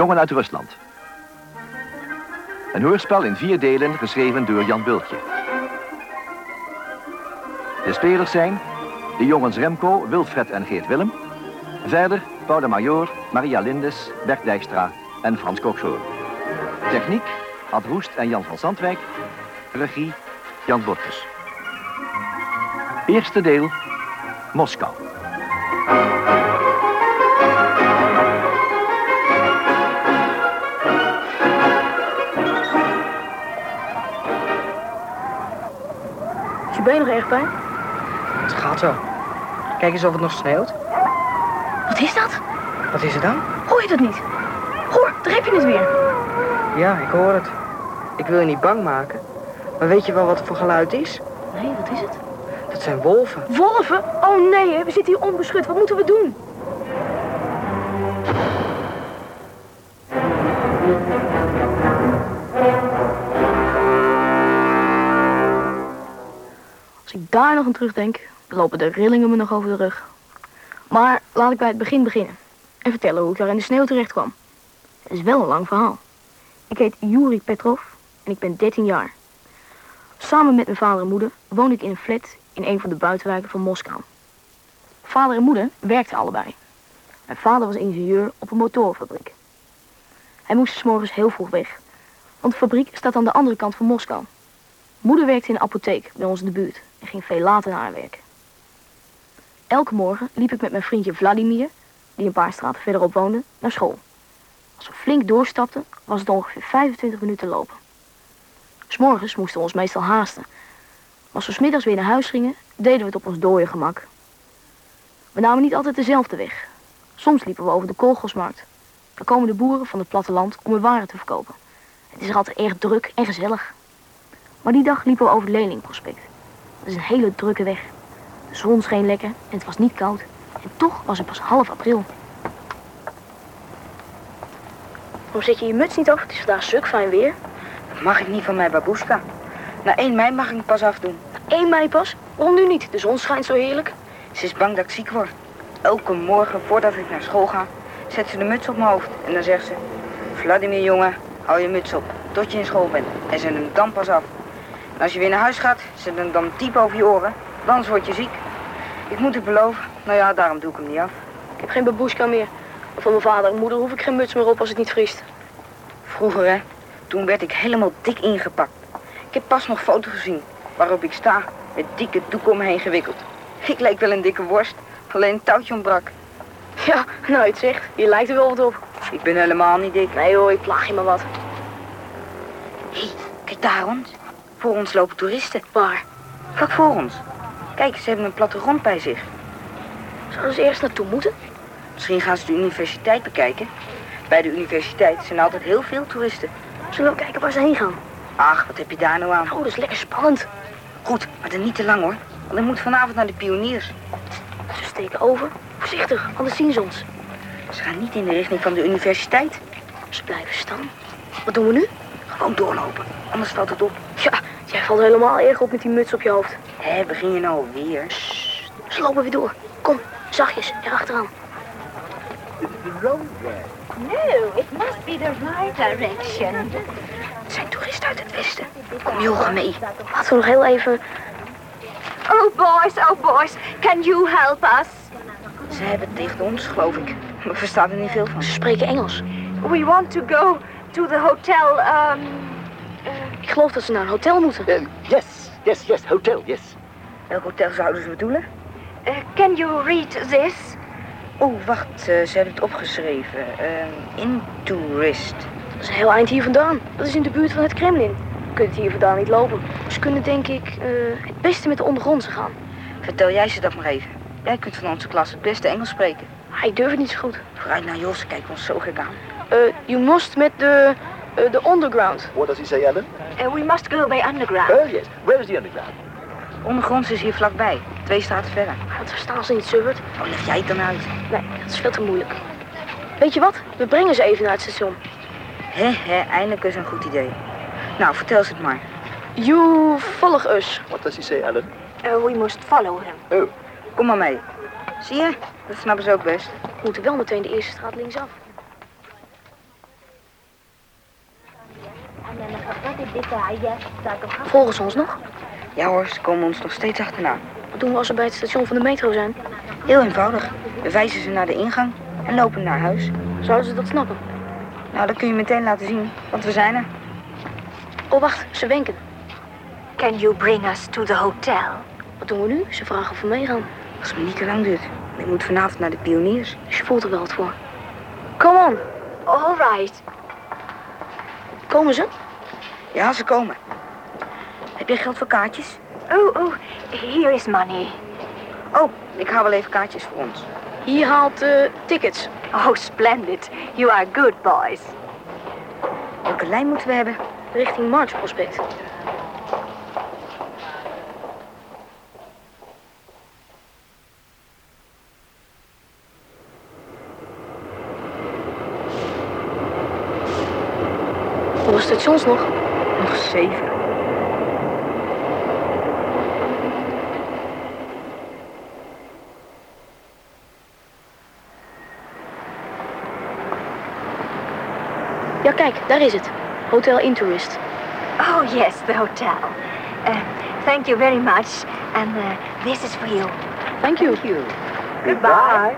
jongen uit Rusland. Een hoorspel in vier delen geschreven door Jan Bultje. De spelers zijn de jongens Remco, Wilfred en Geert Willem. Verder Paul de Major, Maria Lindes, Bert Dijkstra en Frans Kokshoorn. Techniek Ad Roest en Jan van Zandwijk. Regie Jan Borkes. Eerste deel Moskou. Is je nog erg pijn? Het gaat zo. Kijk eens of het nog sneeuwt. Wat is dat? Wat is er dan? Hoor je dat niet? Hoor, daar heb je het weer. Ja, ik hoor het. Ik wil je niet bang maken. Maar weet je wel wat het voor geluid is? Nee, wat is het? Dat zijn wolven. Wolven? Oh nee, hè, we zitten hier onbeschut. Wat moeten we doen? Daar nog aan terugdenk, lopen de rillingen me nog over de rug. Maar laat ik bij het begin beginnen. En vertellen hoe ik daar in de sneeuw terecht kwam. Het is wel een lang verhaal. Ik heet Yuri Petrov en ik ben 13 jaar. Samen met mijn vader en moeder woon ik in een flat in een van de buitenwijken van Moskou. Vader en moeder werkten allebei. Mijn vader was ingenieur op een motorenfabriek. Hij moest 's morgens heel vroeg weg, want de fabriek staat aan de andere kant van Moskou. Moeder werkte in een apotheek bij ons in de buurt en ging veel later naar haar werk. Elke morgen liep ik met mijn vriendje Vladimir, die een paar straten verderop woonde, naar school. Als we flink doorstapten, was het ongeveer 25 minuten lopen. S'morgens moesten we ons meestal haasten. Maar als we 's middags weer naar huis gingen, deden we het op ons dode gemak. We namen niet altijd dezelfde weg. Soms liepen we over de koolgosmarkt. Daar komen de boeren van het platteland om hun waren te verkopen. Het is er altijd erg druk en gezellig. Maar die dag liepen we over het Leningprospect. Dat is een hele drukke weg. De zon scheen lekker en het was niet koud. En toch was het pas half april. Waarom zet je je muts niet af? Het is vandaag stuk fijn weer. Mag ik niet van mijn babushka. Na 1 mei mag ik het pas afdoen. 1 mei pas? Waarom nu niet? De zon schijnt zo heerlijk. Ze is bang dat ik ziek word. Elke morgen voordat ik naar school ga, zet ze de muts op mijn hoofd. En dan zegt ze, Vladimir jongen, hou je muts op tot je in school bent. En zet hem dan pas af. En als je weer naar huis gaat, zet hem dan diep over je oren. Anders word je ziek. Ik moet het beloven. Nou ja, daarom doe ik hem niet af. Ik heb geen babushka meer. Van mijn vader en moeder hoef ik geen muts meer op als het niet vriest. Vroeger, hè, toen werd ik helemaal dik ingepakt. Ik heb pas nog een foto gezien waarop ik sta met dikke me heen gewikkeld. Ik leek wel een dikke worst, alleen een touwtje ontbrak. Ja, nou het zegt. Je lijkt er wel wat op. Ik ben helemaal niet dik. Nee hoor, ik plaag je maar wat. Hé, kijk daar. Voor ons lopen toeristen. Waar? Vlak voor ons. Kijk, ze hebben een plattegrond bij zich. Zouden ze eerst naartoe moeten? Misschien gaan ze de universiteit bekijken. Bij de universiteit zijn er altijd heel veel toeristen. Zullen we kijken waar ze heen gaan? Ach, wat heb je daar nou aan? Oh, dat is lekker spannend. Goed, maar dan niet te lang hoor. Want ik moet vanavond naar de pioniers. Ze steken over. Voorzichtig, anders zien ze ons. Ze gaan niet in de richting van de universiteit. Ze blijven staan. Wat doen we nu? Gewoon doorlopen, anders valt het op. Jij valt helemaal erg op met die muts op je hoofd. Hé, begin je nou alweer? Sst, ze lopen weer door. Kom, zachtjes, erachteraan. No, it must be the right direction. Het zijn toeristen uit het westen. Kom Johan mee. Laten we nog heel even... Oh, boys, oh, boys, can you help us? Ze hebben het tegen ons, geloof ik. We verstaan er niet veel van. Ze spreken Engels. We want to go to the hotel, um... Ik geloof dat ze naar een hotel moeten. Uh, yes, yes, yes, hotel, yes. Welk hotel zouden ze bedoelen? uh, can you read this? Oh, wacht, eh, ze hebben het opgeschreven. Uh, Intourist. Dat is een heel eind hier vandaan. Dat is in de buurt van het Kremlin. We kunnen het hier vandaan niet lopen. Ze kunnen denk ik eh, het beste met de ondergrondse gaan. Vertel jij ze dat maar even. Jij kunt van onze klas het beste Engels spreken. Ah, ik durf het niet zo goed. Vooruit naar Jos, kijk ons zo gek aan. Uh, you must met de, uh, de underground. What does he say, Ellen? Uh, we must go by underground. Oh, yes. Where is the underground? Ondergronds is hier vlakbij. Twee straten verder. Wat verstaan ze niet, Subbert? Oh, leg jij het dan uit? Nee, dat is veel te moeilijk. Weet je wat? We brengen ze even naar het station. Hé, hé, eindelijk is een goed idee. Nou, vertel ze het maar. You volg us. What does he say, Ellen? Uh, we must follow him. Oh, Kom maar mee. Zie je? Dat snappen ze ook best. We moeten wel meteen de eerste straat linksaf. Volgen ze ons nog? Ja hoor, ze komen ons nog steeds achterna. Wat doen we als we bij het station van de metro zijn? Heel eenvoudig. We wijzen ze naar de ingang en lopen naar huis. Zouden ze dat snappen? Nou, dat kun je meteen laten zien, want we zijn er. Oh, wacht, ze wenken. Can you bring us to the hotel? Wat doen we nu? Ze vragen of we meegaan. Als het me niet te lang duurt. Ik moet vanavond naar de pioniers. Dus je voelt er wel wat voor. Come on. All right. Komen ze? Ja, ze komen. Heb je geld voor kaartjes? Oh, oh, here is money. Oh, ik haal wel even kaartjes voor ons. Hier haalt eh, tickets. Oh, splendid. You are good boys. Welke lijn moeten we hebben? Richting March Prospect. Hoeveel stations nog? Nog zeven. Ja, kijk, daar is het. Hotel Intourist. Oh, yes, the hotel. Uh, thank you very much. And uh, this is for you. Thank you. Goodbye.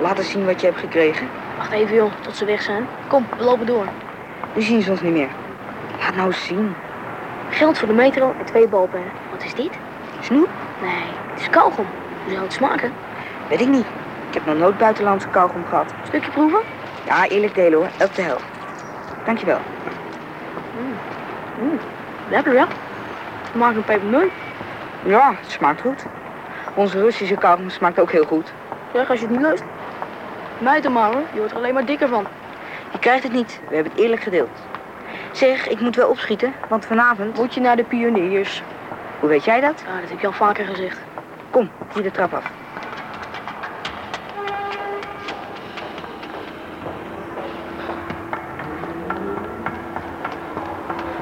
Laat eens zien wat je hebt gekregen. Wacht even, joh, tot ze weg zijn. Kom, we lopen door. Nu zien ze ons niet meer. Laat nou zien. Geld voor de metro en twee balpennen. Wat is dit? Snoep? Nee, het is kauwgom. Hoe zou het smaken? Weet ik niet. Ik heb nog nooit buitenlandse kauwgom gehad. Stukje proeven? Ja, eerlijk delen hoor. Elk de helft. Dankjewel. Lekker, ja. Maken een pepermunt. Ja, het smaakt goed. Onze Russische kauwgom smaakt ook heel goed. Zeg, als je het niet lust. Mij dan maar, hoor. Je wordt er alleen maar dikker van. Je krijgt het niet. We hebben het eerlijk gedeeld. Zeg, ik moet wel opschieten, want vanavond... Moet je naar de pioniers. Hoe weet jij dat? Ja, dat heb je al vaker gezegd. Kom, hier de trap af.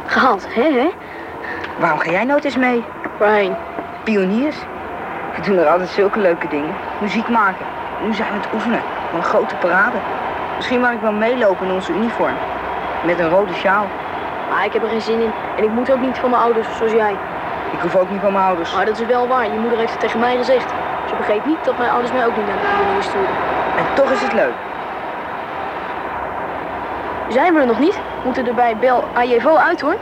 Gehaald, hè, hè? Waarom ga jij nooit eens mee? Waarheen? Pioniers. We doen er altijd zulke leuke dingen. Muziek maken. Nu zijn we het oefenen. Voor een grote parade. Misschien mag ik wel meelopen in onze uniform. Met een rode sjaal. Maar ik heb er geen zin in. En ik moet ook niet van mijn ouders, zoals jij. Ik hoef ook niet van mijn ouders. Maar dat is wel waar. Je moeder heeft het tegen mij gezegd. Ze begreep niet dat mijn ouders mij ook niet naar de pioniers stuurden. En toch is het leuk. Zijn we er nog niet? Moeten er bij Bel AJVO uit, hoor.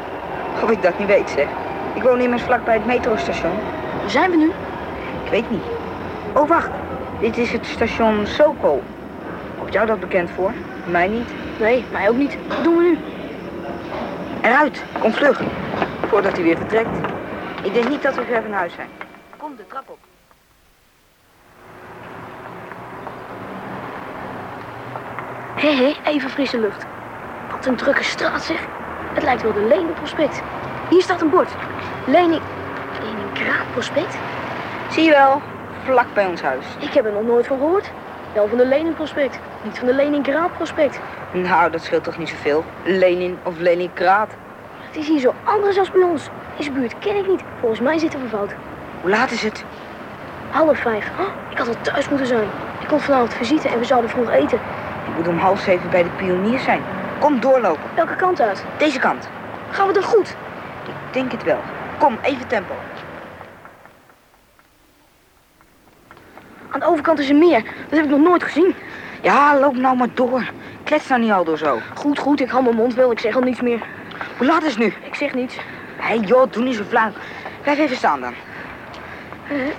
Of ik dat niet weet, zeg. Ik woon immers vlak bij het metrostation. Waar zijn we nu? Ik weet niet. Oh, wacht. Dit is het station Sokol. Komt jou dat bekend voor? Mij niet. Nee, mij ook niet. Wat doen we nu? Eruit. Kom vlug. Voordat hij weer vertrekt. Ik denk niet dat we ver van huis zijn. Kom de trap op. Hé, hé, even frisse lucht. Wat een drukke straat, zeg. Het lijkt wel de Leninprospect. Hier staat een bord. Lening... Leningrad Prospect? Zie je wel. Vlak bij ons huis. Ik heb er nog nooit van gehoord. Wel van de Leninprospect, niet van de Leningrad Prospect. Nou, dat scheelt toch niet zoveel. Lenin of Leningrad. Het is hier zo anders als bij ons. Deze buurt ken ik niet. Volgens mij zitten we fout. Hoe laat is het? Half vijf. Oh, ik had al thuis moeten zijn. Ik kom vanavond visite en we zouden vroeg eten. Ik moet om half zeven bij de pioniers zijn. Kom doorlopen. Welke kant uit? Deze kant. Gaan we dan goed? Ik denk het wel. Kom, even tempo. Aan de overkant is een meer. Dat heb ik nog nooit gezien. Ja, loop nou maar door. Klets nou niet al door zo. Goed, goed. Ik hou mijn mond wel. Ik zeg al niets meer. Hoe laat is het nu? Ik zeg niets. Hé hey, joh, doe niet zo flauw. Blijf even staan dan. Eh, eh,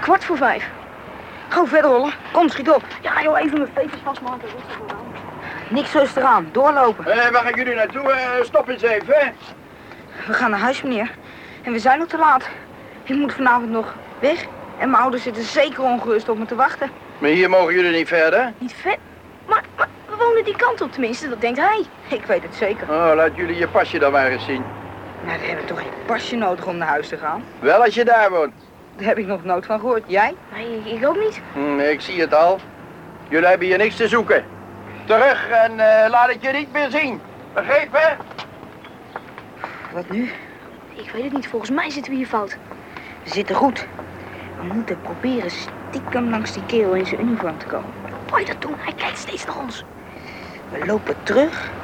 kwart voor vijf. Gauw verder rollen. Kom, schiet op. Ja, joh, even mijn veters vastmaken. Rustig aan. Niks zo is eraan. Doorlopen. Hé, waar gaan jullie naartoe? Eh, stop eens even. hè. We gaan naar huis, meneer. En we zijn nog te laat. Ik moet vanavond nog weg. En mijn ouders zitten zeker ongerust op me te wachten. Maar hier mogen jullie niet verder. Niet vet. Maar, maar we wonen die kant op tenminste. Dat denkt hij. Ik weet het zeker. Oh, laat jullie je pasje dan maar eens zien. Maar we hebben toch geen pasje nodig om naar huis te gaan? Wel als je daar woont. Daar heb ik nog nooit van gehoord. Jij? Nee, ik ook niet. Hm, ik zie het al. Jullie hebben hier niks te zoeken. Terug en eh, laat het je niet meer zien. Begrepen? Wat nu? Ik weet het niet. Volgens mij zitten we hier fout. We zitten goed. We moeten proberen stiekem langs die kerel in zijn uniform te komen. Wou je dat doen? Hij kijkt steeds naar ons. We lopen terug.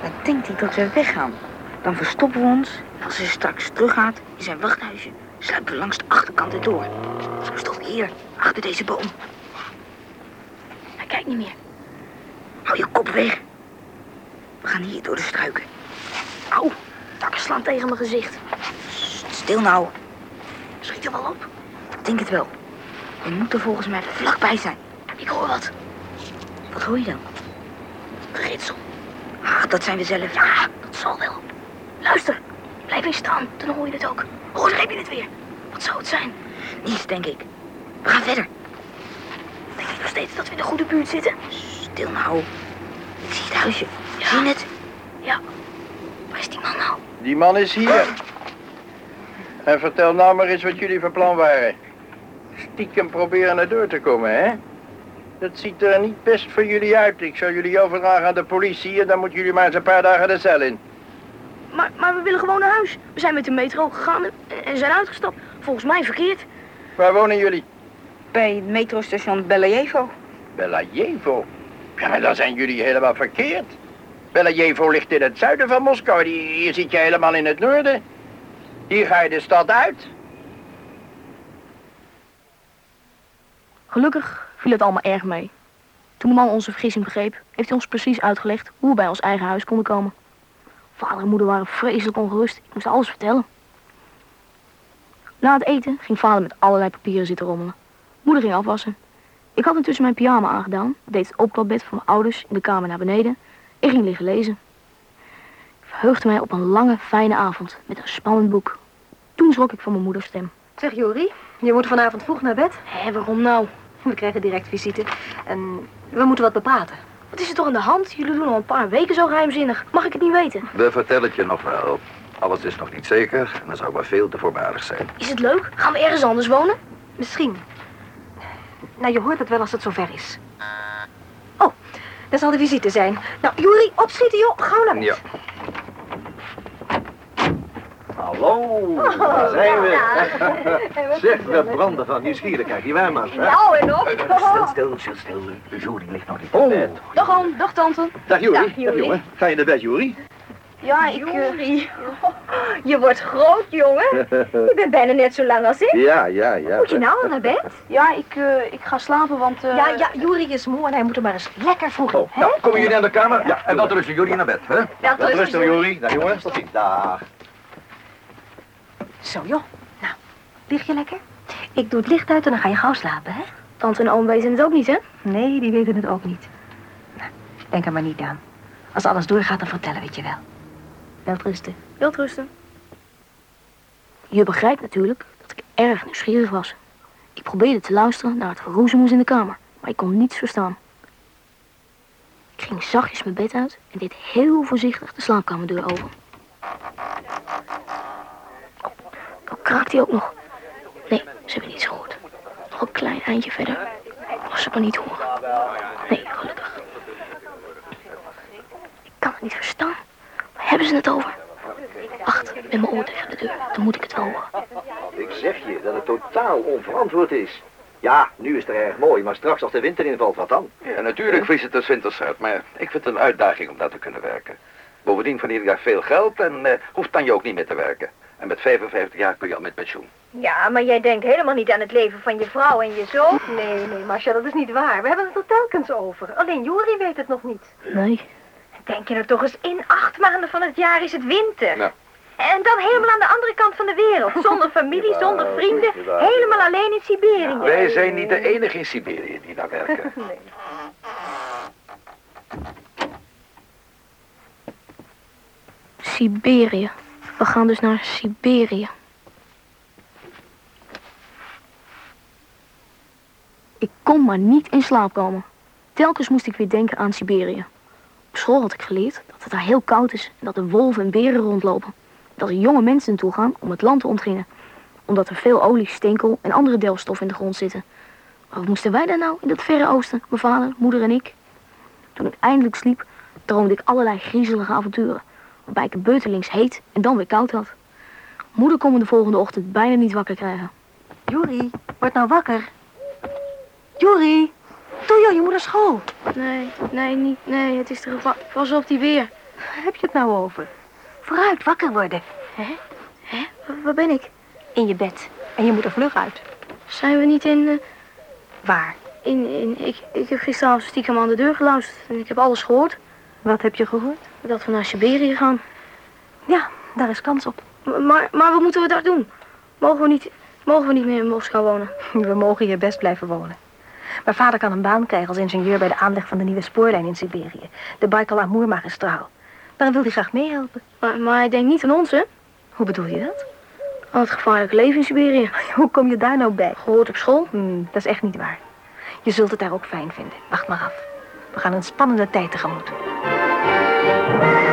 Dan denkt hij dat we weggaan. Dan verstoppen we ons. En als hij straks teruggaat in zijn wachthuisje, sluipen we langs de achterkant erdoor. Zo stond hier, achter deze boom. Hij kijkt niet meer. Hou je kop weg. We gaan hier door de struiken. Au, takken slaan tegen mijn gezicht. Stil nou. Schiet er wel op. Ik denk het wel. We moeten volgens mij vlakbij zijn. Ik hoor wat. Wat hoor je dan? Geritsel. Ah, dat zijn we zelf. Ja, dat zal wel. Luister, blijf eens staan, dan hoor je het ook. Oh, daar heb je het weer. Wat zou het zijn? Niets, denk ik. We gaan verder. Denk je nog steeds dat we in de goede buurt zitten? Stil nou. Ik zie het huisje. Zie je het? Ja. Waar is die man nou? Die man is hier. En vertel nou maar eens wat jullie van plan waren. Stiekem proberen er door te komen, hè? Dat ziet er niet best voor jullie uit. Ik zal jullie overdragen aan de politie en dan moeten jullie maar eens een paar dagen de cel in. Maar, maar we willen gewoon naar huis. We zijn met de metro gegaan en, en zijn uitgestapt. Volgens mij verkeerd. Waar wonen jullie? Bij het metrostation Belajevo. Belajevo. Ja, maar dan zijn jullie helemaal verkeerd. Belajevo ligt in het zuiden van Moskou. Hier zit je helemaal in het noorden. Hier ga je de stad uit. Gelukkig viel het allemaal erg mee. Toen de man onze vergissing begreep, heeft hij ons precies uitgelegd hoe we bij ons eigen huis konden komen. Vader en moeder waren vreselijk ongerust. Ik moest alles vertellen. Na het eten ging vader met allerlei papieren zitten rommelen. Moeder ging afwassen. Ik had intussen mijn pyjama aangedaan, deed het opklapbed van mijn ouders in de kamer naar beneden en ging liggen lezen. Ik verheugde mij op een lange, fijne avond met een spannend boek. Toen schrok ik van mijn moeders stem. Zeg Jori, je moet vanavond vroeg naar bed. Hé, waarom nou? We krijgen direct visite. En we moeten wat bepraten. Wat is er toch aan de hand? Jullie doen al een paar weken zo geheimzinnig. Mag ik het niet weten? We vertellen het je nog wel. Alles is nog niet zeker en dat zou maar veel te voorbarig zijn. Is het leuk? Gaan we ergens anders wonen? Misschien. Nou, je hoort het wel als het zover is. Oh, daar zal de visite zijn. Nou, Jori, opschieten joh. Gauw naar bed. Ja. Hallo, daar zijn we. Zeg, we branden van nieuwsgierigheid, die maar. hè? Nou en op. Stil, stil, stil, stil. Juri ligt nog niet in Oh. bed. Dag oom, dag tante. Dag Juri, Dag, Juri. jongen. Ga je naar bed, Juri? Ja, ik... eh, Jori. Je wordt groot, jongen. Je bent bijna net zo lang als ik. Ja, ja, ja. Moet je nou al naar bed? ja, ik, eh, ik ga slapen, want... eh, Ja, ja, Jori is moe en hij moet er maar eens lekker vroeg in. Oh, nou, komen jullie aan de kamer? Ja, en dan rusten jullie naar bed, hè? Wel rustig, Juri. Dag jongens, tot ziens. Dag. Zo, joh. Nou, lig je lekker? Ik doe het licht uit en dan ga je gauw slapen, hè? Tante en oom weten het ook niet, hè? Nee, die weten het ook niet. Nou, denk er maar niet aan. Als alles doorgaat, dan vertellen we het je wel. Welterusten. Welterusten. Je begrijpt natuurlijk dat ik erg nieuwsgierig was. Ik probeerde te luisteren naar het geroezemoes in de kamer, maar ik kon niets verstaan. Ik ging zachtjes mijn bed uit en deed heel voorzichtig de slaapkamerdeur open. Dan kraakt hij ook nog. Nee, ze hebben niets gehoord. Nog een klein eindje verder. Als ze maar niet horen. Nee, gelukkig. Ik kan het niet verstaan. Waar hebben ze het over? Wacht, met mijn oor tegen de deur. Dan moet ik het wel horen. Ik zeg je dat het totaal onverantwoord is. Ja, nu is het erg mooi, maar straks als de winter invalt, wat dan? Ja, natuurlijk vriest het dus winters uit, maar ik vind het een uitdaging om daar te kunnen werken. Bovendien verdien ik daar veel geld en eh, hoeft dan je ook niet meer te werken. En met 55 jaar kun je al met pensioen. Ja, maar jij denkt helemaal niet aan het leven van je vrouw en je zoon. Nee, nee, Marcia, dat is niet waar. We hebben het er telkens over. Alleen Jori weet het nog niet. Nee. Denk je er toch eens in, acht maanden van het jaar is het winter. Ja. En dan helemaal aan de andere kant van de wereld. Zonder familie, zonder vrienden. Helemaal alleen in Siberië. Wij zijn niet de enige in Siberië die daar werken. Nee. Siberië. We gaan dus naar Siberië. Ik kon maar niet in slaap komen. Telkens moest ik weer denken aan Siberië. Op school had ik geleerd dat het daar heel koud is en dat er wolven en beren rondlopen. Dat er jonge mensen naartoe gaan om het land te ontginnen. Omdat er veel olie, steenkool en andere delfstoffen in de grond zitten. Maar wat moesten wij daar nou in dat verre oosten, mijn vader, moeder en ik? Toen ik eindelijk sliep, droomde ik allerlei griezelige avonturen. Waarbij ik het beurtelings heet en dan weer koud had. Moeder kon me de volgende ochtend bijna niet wakker krijgen. Jori, word nou wakker. Jori, doe joh, je moet naar school. Nee, nee, niet, nee, het is er pas op die weer. Waar heb je het nou over? Vooruit, wakker worden. Waar- Waar ben ik? In je bed. En je moet er vlug uit. Zijn we niet in... eh, Waar? in, in ik, ik heb gisteravond stiekem aan de deur geluisterd en ik heb alles gehoord. Wat heb je gehoord? Dat we naar Siberië gaan. Ja, daar is kans op. M- Maar, maar wat moeten we daar doen? Mogen we niet, mogen we niet meer in Moskou wonen? We mogen hier best blijven wonen. Mijn vader kan een baan krijgen als ingenieur bij de aanleg van de nieuwe spoorlijn in Siberië. De Baikal-Amur-magistraal. Daar wil hij graag meehelpen. Maar, maar hij denkt niet aan ons, hè? Hoe bedoel je dat? Aan het gevaarlijke leven in Siberië. Hoe kom je daar nou bij? Gehoord op school. Hmm, dat is echt niet waar. Je zult het daar ook fijn vinden. Wacht maar af. We gaan een spannende tijd tegemoet. Thank you.